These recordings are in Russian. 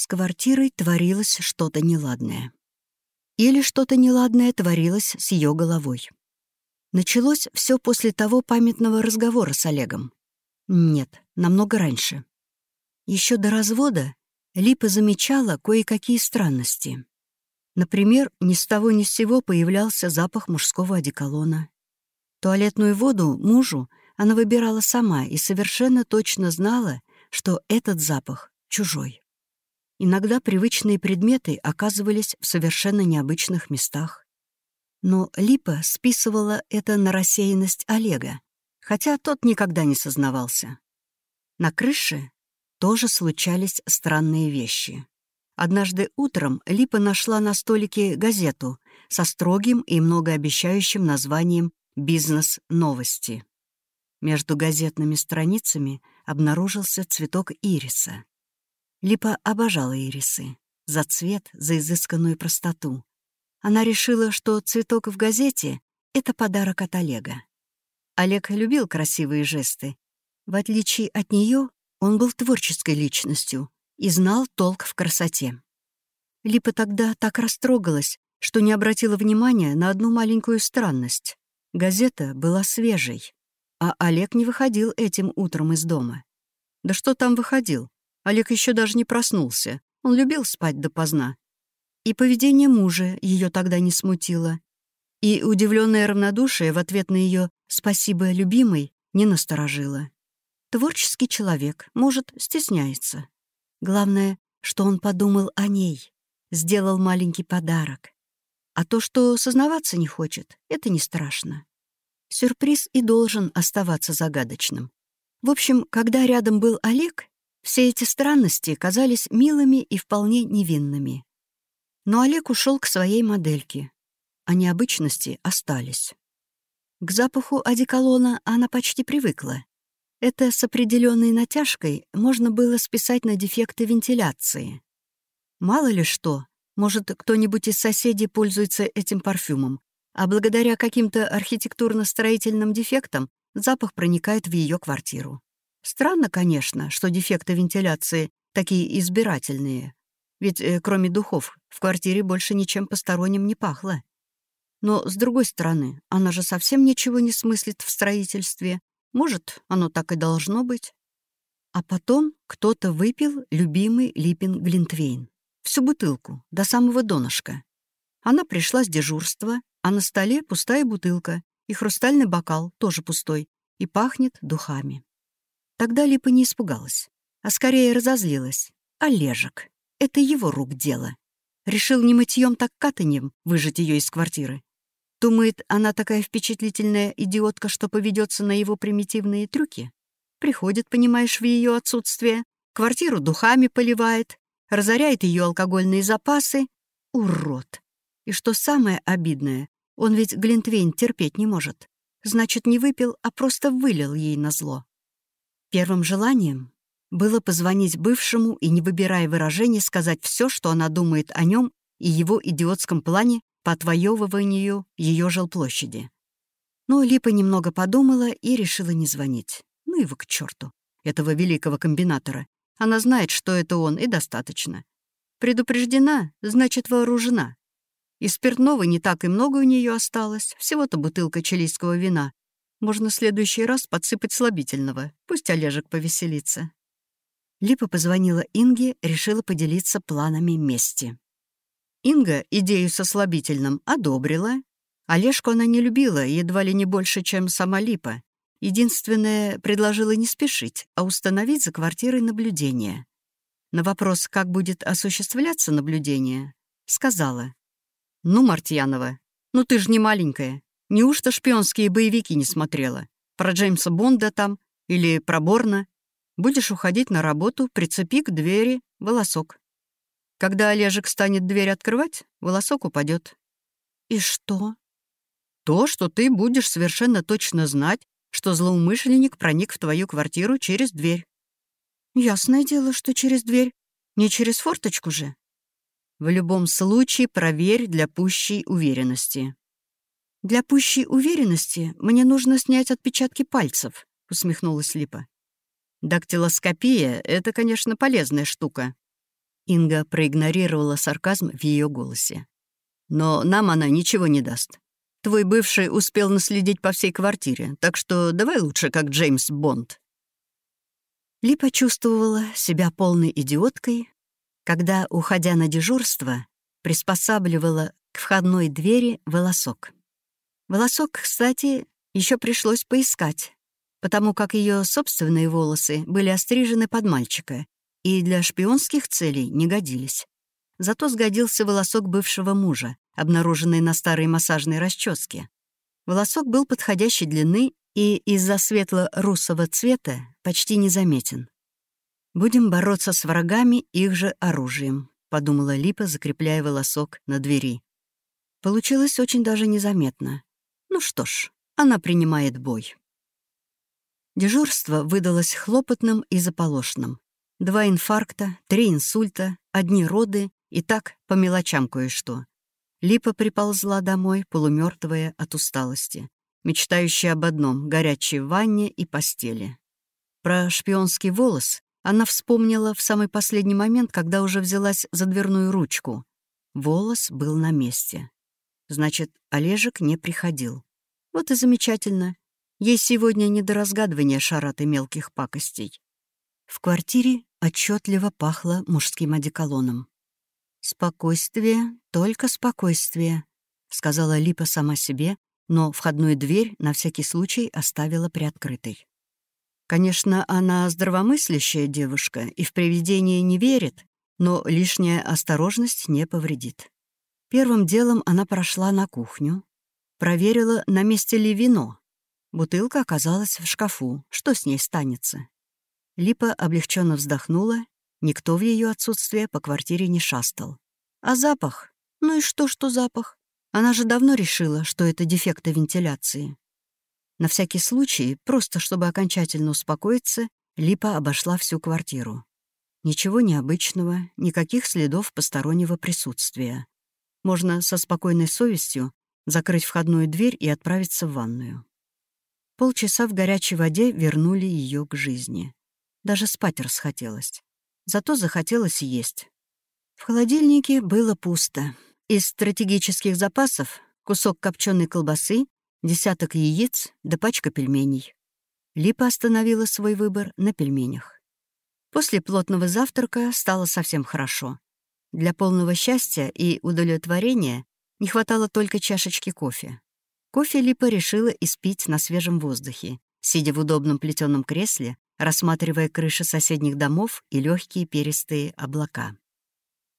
С квартирой творилось что-то неладное. Или что-то неладное творилось с ее головой. Началось все после того памятного разговора с Олегом. Нет, намного раньше. Еще до развода Липа замечала кое-какие странности. Например, ни с того ни с сего появлялся запах мужского одеколона. Туалетную воду мужу она выбирала сама и совершенно точно знала, что этот запах чужой. Иногда привычные предметы оказывались в совершенно необычных местах. Но Липа списывала это на рассеянность Олега, хотя тот никогда не сознавался. На крыше тоже случались странные вещи. Однажды утром Липа нашла на столике газету со строгим и многообещающим названием «Бизнес-новости». Между газетными страницами обнаружился цветок ириса. Липа обожала ирисы. За цвет, за изысканную простоту. Она решила, что цветок в газете — это подарок от Олега. Олег любил красивые жесты. В отличие от нее, он был творческой личностью и знал толк в красоте. Липа тогда так растрогалась, что не обратила внимания на одну маленькую странность. Газета была свежей. А Олег не выходил этим утром из дома. Да что там выходил? Олег еще даже не проснулся. Он любил спать допоздна. И поведение мужа ее тогда не смутило. И удивленное равнодушие в ответ на ее «спасибо, любимый» не насторожило. Творческий человек, может, стесняется. Главное, что он подумал о ней, сделал маленький подарок. А то, что сознаваться не хочет, это не страшно. Сюрприз и должен оставаться загадочным. В общем, когда рядом был Олег, все эти странности казались милыми и вполне невинными. Но Олег ушел к своей модельке, а необычности остались. К запаху одеколона она почти привыкла. Это с определенной натяжкой можно было списать на дефекты вентиляции. Мало ли что, может, кто-нибудь из соседей пользуется этим парфюмом, а благодаря каким-то архитектурно-строительным дефектам запах проникает в ее квартиру. Странно, конечно, что дефекты вентиляции такие избирательные. Ведь э, кроме духов в квартире больше ничем посторонним не пахло. Но, с другой стороны, она же совсем ничего не смыслит в строительстве. Может, оно так и должно быть. А потом кто-то выпил любимый Липин Глинтвейн. Всю бутылку, до самого донышка. Она пришла с дежурства, а на столе пустая бутылка и хрустальный бокал, тоже пустой, и пахнет духами. Тогда Липа не испугалась, а скорее разозлилась. Олежек. Это его рук дело. Решил не мытьем, так катаньем выжить ее из квартиры. Думает, она такая впечатлительная идиотка, что поведется на его примитивные трюки. Приходит, понимаешь, в ее отсутствие, квартиру духами поливает, разоряет ее алкогольные запасы. Урод! И что самое обидное, он ведь Глинтвейн терпеть не может. Значит, не выпил, а просто вылил ей на зло. Первым желанием было позвонить бывшему и, не выбирая выражений, сказать все, что она думает о нем и его идиотском плане по отвоевыванию ее жилплощади. Но Липа немного подумала и решила не звонить. Ну его к черту, этого великого комбинатора. Она знает, что это он, и достаточно. Предупреждена, значит вооружена. И спиртного не так и много у нее осталось, всего-то бутылка чилийского вина. Можно в следующий раз подсыпать слабительного, пусть Олежек повеселится. Липа позвонила Инге, решила поделиться планами мести. Инга идею со слабительным одобрила. Олежку она не любила, едва ли не больше, чем сама Липа. Единственное, предложила не спешить, а установить за квартирой наблюдение. На вопрос, как будет осуществляться наблюдение, сказала. «Ну, Мартьянова, ну ты же не маленькая. Неужто шпионские боевики не смотрела? Про Джеймса Бонда там? Или про Борна? Будешь уходить на работу, прицепи к двери волосок. Когда Олежек станет дверь открывать, волосок упадет. «И что?» «То, что ты будешь совершенно точно знать, что злоумышленник проник в твою квартиру через дверь». «Ясное дело, что через дверь. Не через форточку же». В любом случае проверь для пущей уверенности. «Для пущей уверенности мне нужно снять отпечатки пальцев», — усмехнулась Липа. «Дактилоскопия — это, конечно, полезная штука. Инга проигнорировала сарказм в ее голосе. «Но нам она ничего не даст. Твой бывший успел наследить по всей квартире, так что давай лучше как Джеймс Бонд». Ли почувствовала себя полной идиоткой, когда, уходя на дежурство, приспосабливала к входной двери волосок. Волосок, кстати, еще пришлось поискать, потому как ее собственные волосы были острижены под мальчика и для шпионских целей не годились. Зато сгодился волосок бывшего мужа, обнаруженный на старой массажной расческе. Волосок был подходящей длины и из-за светло-русого цвета почти незаметен. «Будем бороться с врагами их же оружием», — подумала Липа, закрепляя волосок на двери. Получилось очень даже незаметно. Ну что ж, она принимает бой. Дежурство выдалось хлопотным и заполошным. Два инфаркта, три инсульта, одни роды и так по мелочам кое-что. Липа приползла домой, полумертвая от усталости, мечтающая об одном — горячей ванне и постели. Про шпионский волос она вспомнила в самый последний момент, когда уже взялась за дверную ручку. Волос был на месте. Значит, Олежек не приходил. Вот и замечательно. Ей сегодня не до разгадывания шарат и мелких пакостей. В квартире отчетливо пахло мужским одеколоном. «Спокойствие, только спокойствие», — сказала Липа сама себе, но входную дверь на всякий случай оставила приоткрытой. Конечно, она здравомыслящая девушка и в привидения не верит, но лишняя осторожность не повредит. Первым делом она прошла на кухню, проверила, на месте ли вино. Бутылка оказалась в шкафу. Что с ней станется? Липа облегченно вздохнула. Никто в ее отсутствие по квартире не шастал. А запах? Ну и что, что запах? Она же давно решила, что это дефекты вентиляции. На всякий случай, просто чтобы окончательно успокоиться, Липа обошла всю квартиру. Ничего необычного, никаких следов постороннего присутствия. Можно со спокойной совестью закрыть входную дверь и отправиться в ванную. Полчаса в горячей воде вернули ее к жизни. Даже спать расхотелось. Зато захотелось есть. В холодильнике было пусто. Из стратегических запасов — кусок копченой колбасы десяток яиц да пачка пельменей. Липа остановила свой выбор на пельменях. После плотного завтрака стало совсем хорошо. Для полного счастья и удовлетворения не хватало только чашечки кофе. Кофе Липа решила испить на свежем воздухе, сидя в удобном плетеном кресле, рассматривая крыши соседних домов и легкие перистые облака.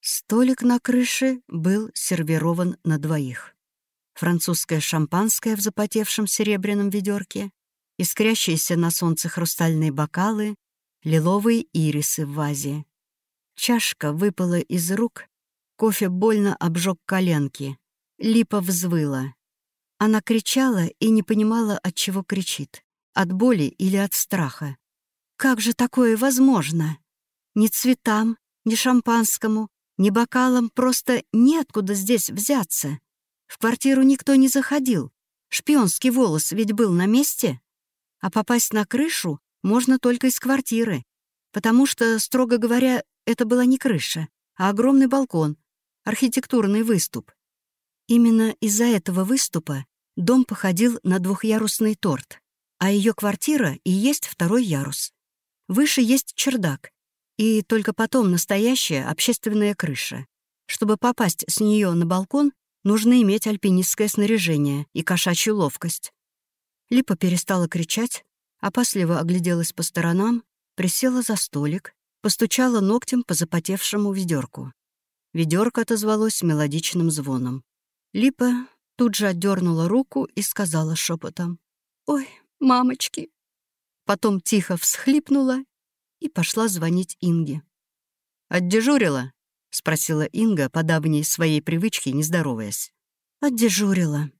Столик на крыше был сервирован на двоих французское шампанское в запотевшем серебряном ведерке, искрящиеся на солнце хрустальные бокалы, лиловые ирисы в вазе. Чашка выпала из рук, кофе больно обжег коленки. Липа взвыла. Она кричала и не понимала, от чего кричит. От боли или от страха. Как же такое возможно? Ни цветам, ни шампанскому, ни бокалам просто неоткуда здесь взяться. В квартиру никто не заходил. Шпионский волос ведь был на месте. А попасть на крышу можно только из квартиры. Потому что, строго говоря, это была не крыша, а огромный балкон, архитектурный выступ. Именно из-за этого выступа дом походил на двухъярусный торт, а ее квартира и есть второй ярус. Выше есть чердак, и только потом настоящая общественная крыша. Чтобы попасть с нее на балкон, нужно иметь альпинистское снаряжение и кошачью ловкость. Липа перестала кричать, опасливо огляделась по сторонам, присела за столик, постучала ногтем по запотевшему ведерку. Ведерко отозвалось мелодичным звоном. Липа тут же отдернула руку и сказала шепотом: «Ой, мамочки!» Потом тихо всхлипнула и пошла звонить Инге. «Отдежурила?» — спросила Инга, по давней своей привычке, не здороваясь. «Отдежурила».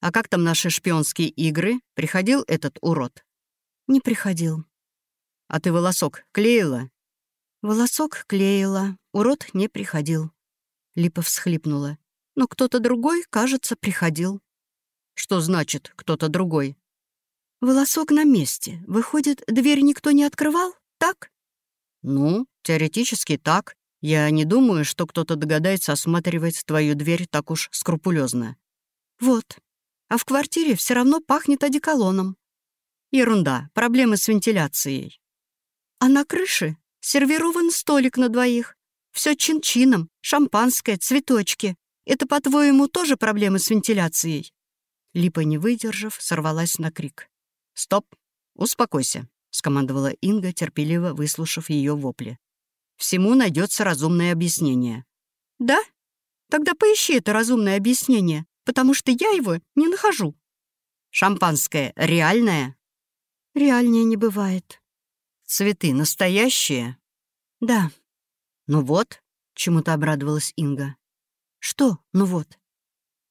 «А как там наши шпионские игры? Приходил этот урод?» «Не приходил». «А ты волосок клеила?» «Волосок клеила, урод не приходил». Липа всхлипнула. «Но кто-то другой, кажется, приходил». «Что значит «кто-то другой»?» «Волосок на месте. Выходит, дверь никто не открывал, так?» «Ну, теоретически так. Я не думаю, что кто-то догадается осматривать твою дверь так уж скрупулезно. Вот. А в квартире все равно пахнет одеколоном. Ерунда, проблемы с вентиляцией. А на крыше сервирован столик на двоих. Все чин-чином, шампанское, цветочки. Это, по-твоему, тоже проблемы с вентиляцией?» Липа, не выдержав, сорвалась на крик. «Стоп! Успокойся!» — скомандовала Инга, терпеливо выслушав ее вопли. «Всему найдется разумное объяснение». «Да? Тогда поищи это разумное объяснение, потому что я его не нахожу». «Шампанское реальное?» «Реальнее не бывает». «Цветы настоящие?» «Да». «Ну вот», — чему-то обрадовалась Инга. «Что «ну вот»?»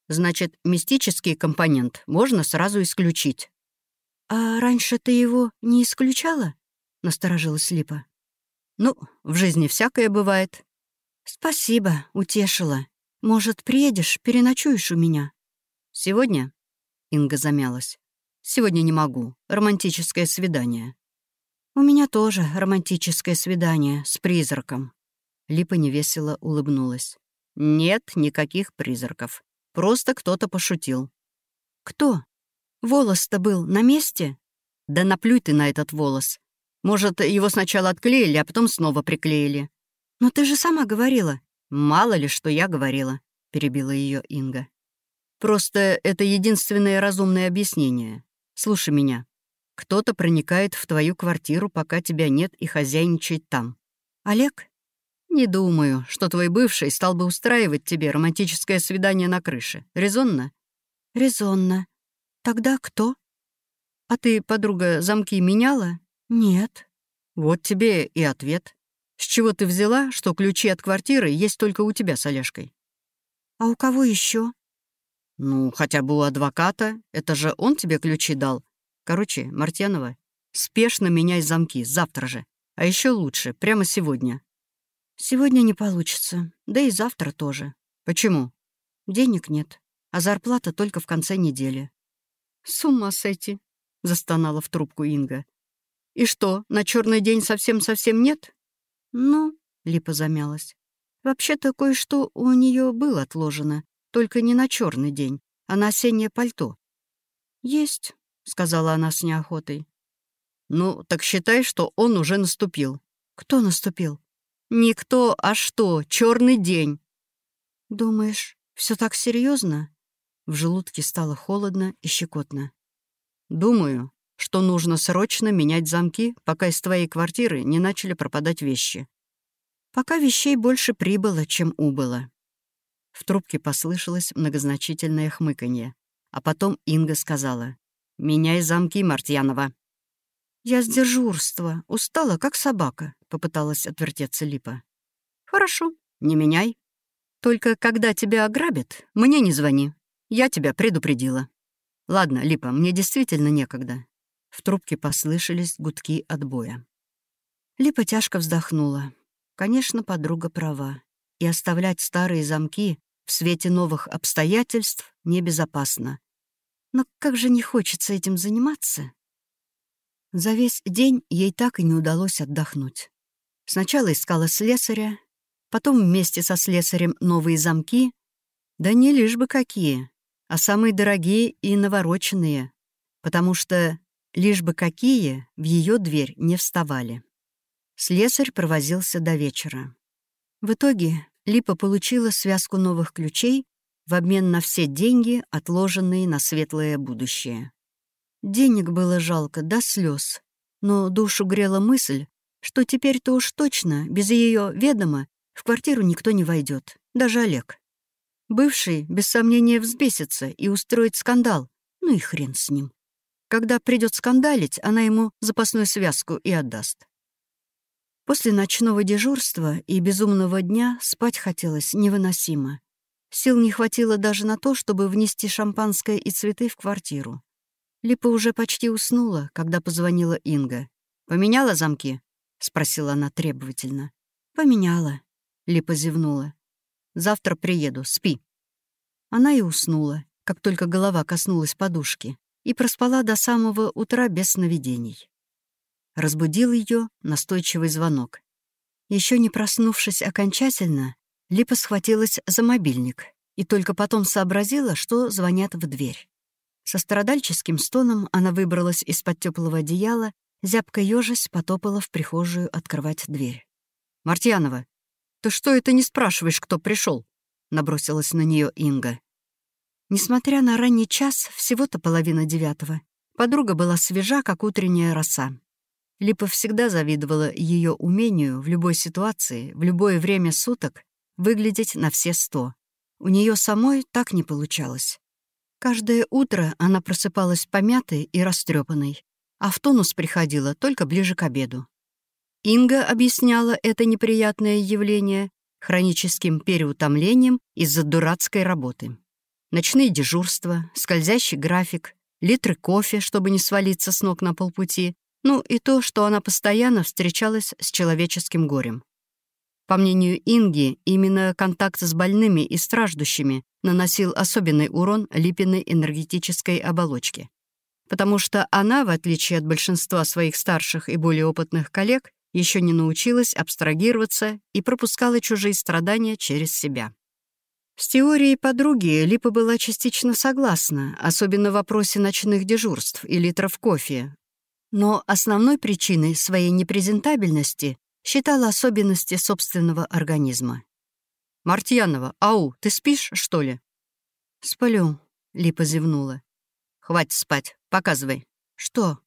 «Значит, мистический компонент можно сразу исключить». «А раньше ты его не исключала?» — насторожилась Липа. «Ну, в жизни всякое бывает». «Спасибо, утешила. Может, приедешь, переночуешь у меня?» «Сегодня?» — Инга замялась. «Сегодня не могу. Романтическое свидание». «У меня тоже романтическое свидание с призраком». Липа невесело улыбнулась. «Нет никаких призраков. Просто кто-то пошутил». «Кто?» Волос-то был на месте? Да наплюй ты на этот волос. Может, его сначала отклеили, а потом снова приклеили. Но ты же сама говорила. Мало ли, что я говорила, перебила ее Инга. Просто это единственное разумное объяснение. Слушай меня. Кто-то проникает в твою квартиру, пока тебя нет и хозяйничает там. Олег? Не думаю, что твой бывший стал бы устраивать тебе романтическое свидание на крыше. Резонно? Резонно. Тогда кто? А ты, подруга, замки меняла? Нет. Вот тебе и ответ. С чего ты взяла, что ключи от квартиры есть только у тебя с Олежкой? А у кого еще? Ну, хотя бы у адвоката. Это же он тебе ключи дал. Короче, Мартьянова, спешно меняй замки, завтра же. А еще лучше, прямо сегодня. Сегодня не получится, да и завтра тоже. Почему? Денег нет, а зарплата только в конце недели. «С ума сойти!» — застонала в трубку Инга. «И что, на черный день совсем-совсем нет?» «Ну...» — Липа замялась. «Вообще-то кое-что у нее было отложено, только не на черный день, а на осеннее пальто». «Есть», — сказала она с неохотой. «Ну, так считай, что он уже наступил». «Кто наступил?» «Никто, а что, черный день». «Думаешь, все так серьезно? В желудке стало холодно и щекотно. «Думаю, что нужно срочно менять замки, пока из твоей квартиры не начали пропадать вещи. Пока вещей больше прибыло, чем убыло». В трубке послышалось многозначительное хмыканье, а потом Инга сказала «Меняй замки, Мартьянова». «Я с дежурства, устала, как собака», — попыталась отвертеться Липа. «Хорошо, не меняй. Только когда тебя ограбят, мне не звони, я тебя предупредила. Ладно, Липа, мне действительно некогда. В трубке послышались гудки отбоя. Липа тяжко вздохнула. Конечно, подруга права. И оставлять старые замки в свете новых обстоятельств небезопасно. Но как же не хочется этим заниматься? За весь день ей так и не удалось отдохнуть. Сначала искала слесаря, потом вместе со слесарем новые замки. Да не лишь бы какие а самые дорогие и навороченные, потому что лишь бы какие в ее дверь не вставали. Слесарь провозился до вечера. В итоге Липа получила связку новых ключей в обмен на все деньги, отложенные на светлое будущее. Денег было жалко до слез, но душу грела мысль, что теперь-то уж точно, без ее ведома, в квартиру никто не войдет, даже Олег. Бывший, без сомнения, взбесится и устроит скандал. Ну и хрен с ним. Когда придет скандалить, она ему запасную связку и отдаст. После ночного дежурства и безумного дня спать хотелось невыносимо. Сил не хватило даже на то, чтобы внести шампанское и цветы в квартиру. Липа уже почти уснула, когда позвонила Инга. «Поменяла замки?» — спросила она требовательно. «Поменяла», — Липа зевнула. Завтра приеду, спи». Она и уснула, как только голова коснулась подушки, и проспала до самого утра без сновидений. Разбудил ее настойчивый звонок. Еще не проснувшись окончательно, Липа схватилась за мобильник и только потом сообразила, что звонят в дверь. Со страдальческим стоном она выбралась из-под теплого одеяла, зябко ежась потопала в прихожую открывать дверь. «Мартьянова, ты что это не спрашиваешь, кто пришел? набросилась на нее Инга. Несмотря на ранний час, всего-то половина девятого, подруга была свежа, как утренняя роса. Липа всегда завидовала ее умению в любой ситуации, в любое время суток выглядеть на все сто. У нее самой так не получалось. Каждое утро она просыпалась помятой и растрепанной, а в тонус приходила только ближе к обеду. Инга объясняла это неприятное явление хроническим переутомлением из-за дурацкой работы. Ночные дежурства, скользящий график, литры кофе, чтобы не свалиться с ног на полпути, ну и то, что она постоянно встречалась с человеческим горем. По мнению Инги, именно контакт с больными и страждущими наносил особенный урон Липиной энергетической оболочке. Потому что она, в отличие от большинства своих старших и более опытных коллег, еще не научилась абстрагироваться и пропускала чужие страдания через себя. С теорией подруги Липа была частично согласна, особенно в вопросе ночных дежурств и литров кофе. Но основной причиной своей непрезентабельности считала особенности собственного организма. «Мартьянова, ау, ты спишь, что ли?» «Сплю», — Липа зевнула. «Хватит спать, показывай». «Что?»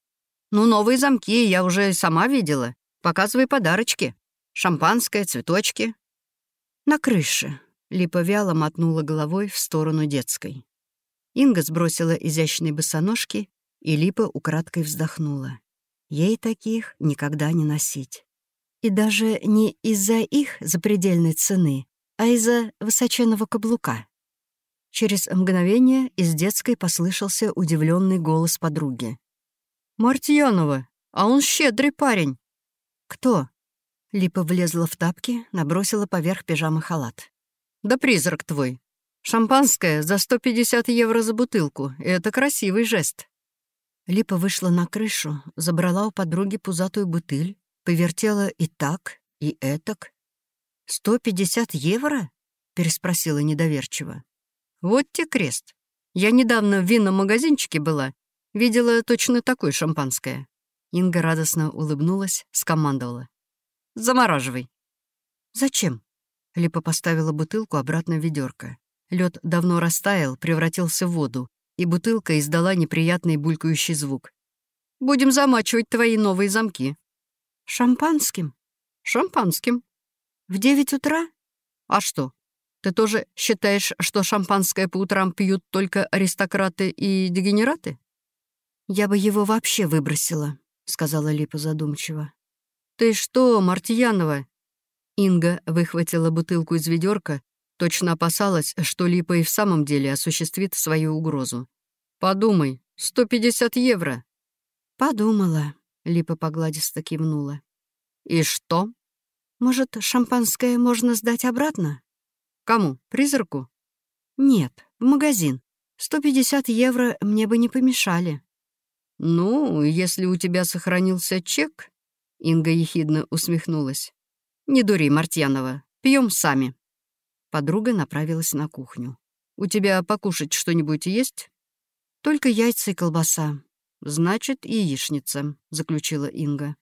«Ну, новые замки я уже сама видела. Показывай подарочки. Шампанское, цветочки». «На крыше», — Липа вяло мотнула головой в сторону детской. Инга сбросила изящные босоножки, и Липа украдкой вздохнула. Ей таких никогда не носить. И даже не из-за их запредельной цены, а из-за высоченного каблука. Через мгновение из детской послышался удивленный голос подруги. «Мартьянова, а он щедрый парень!» «Кто?» Липа влезла в тапки, набросила поверх пижамы халат. «Да призрак твой. Шампанское за 150 евро за бутылку. Это красивый жест». Липа вышла на крышу, забрала у подруги пузатую бутыль, повертела и так, и этак. «Сто пятьдесят евро?» — переспросила недоверчиво. «Вот те крест. Я недавно в винном магазинчике была. Видела точно такое шампанское. Инга радостно улыбнулась, скомандовала. «Замораживай». «Зачем?» Липа поставила бутылку обратно в ведерко. Лед давно растаял, превратился в воду, и бутылка издала неприятный булькающий звук. «Будем замачивать твои новые замки». «Шампанским?» «Шампанским». «В девять утра?» «А что? Ты тоже считаешь, что шампанское по утрам пьют только аристократы и дегенераты?» «Я бы его вообще выбросила», — сказала Липа задумчиво. «Ты что, Мартьянова?» Инга выхватила бутылку из ведерка, точно опасалась, что Липа и в самом деле осуществит свою угрозу. «Подумай, 150 евро!» «Подумала», — Липа погладисто кивнула. «И что?» «Может, шампанское можно сдать обратно?» «Кому? Призраку?» «Нет, в магазин. 150 евро мне бы не помешали». «Ну, если у тебя сохранился чек...» Инга ехидно усмехнулась. «Не дури, Мартьянова, пьем сами». Подруга направилась на кухню. «У тебя покушать что-нибудь есть?» «Только яйца и колбаса». «Значит, яичница», — заключила Инга.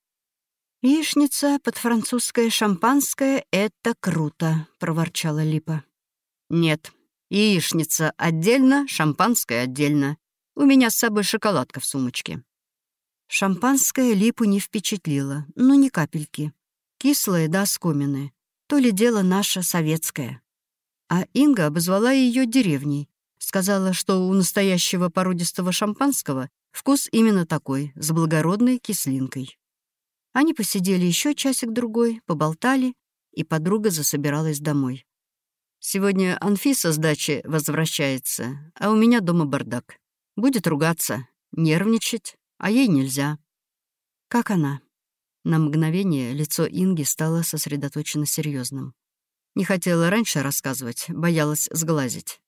«Яичница под французское шампанское — это круто», — проворчала Липа. «Нет, яичница отдельно, шампанское отдельно. У меня с собой шоколадка в сумочке». Шампанское липу не впечатлило, ну ни капельки. Кислое да оскомины. То ли дело наше советское. А Инга обозвала ее деревней. Сказала, что у настоящего породистого шампанского вкус именно такой, с благородной кислинкой. Они посидели еще часик-другой, поболтали, и подруга засобиралась домой. «Сегодня Анфиса с дачи возвращается, а у меня дома бардак. Будет ругаться, нервничать, а ей нельзя. Как она? На мгновение лицо Инги стало сосредоточенно серьезным. Не хотела раньше рассказывать, боялась сглазить.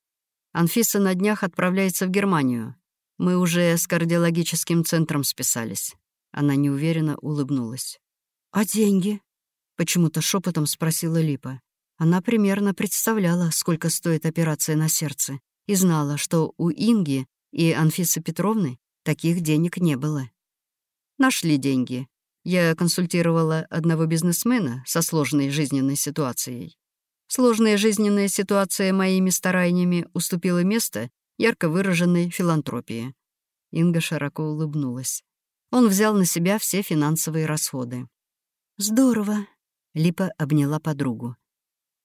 Анфиса на днях отправляется в Германию. Мы уже с кардиологическим центром списались. Она неуверенно улыбнулась. «А деньги?» Почему-то шепотом спросила Липа. Она примерно представляла, сколько стоит операция на сердце, и знала, что у Инги и Анфисы Петровны таких денег не было. Нашли деньги. Я консультировала одного бизнесмена со сложной жизненной ситуацией. Сложная жизненная ситуация моими стараниями уступила место ярко выраженной филантропии. Инга широко улыбнулась. Он взял на себя все финансовые расходы. «Здорово», Липа обняла подругу.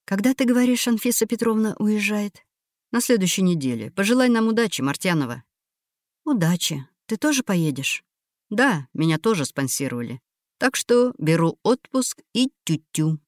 «Когда, ты говоришь, Анфиса Петровна уезжает?» «На следующей неделе. Пожелай нам удачи, Мартьянова». «Удачи. Ты тоже поедешь?» «Да, меня тоже спонсировали. Так что беру отпуск и тю-тю».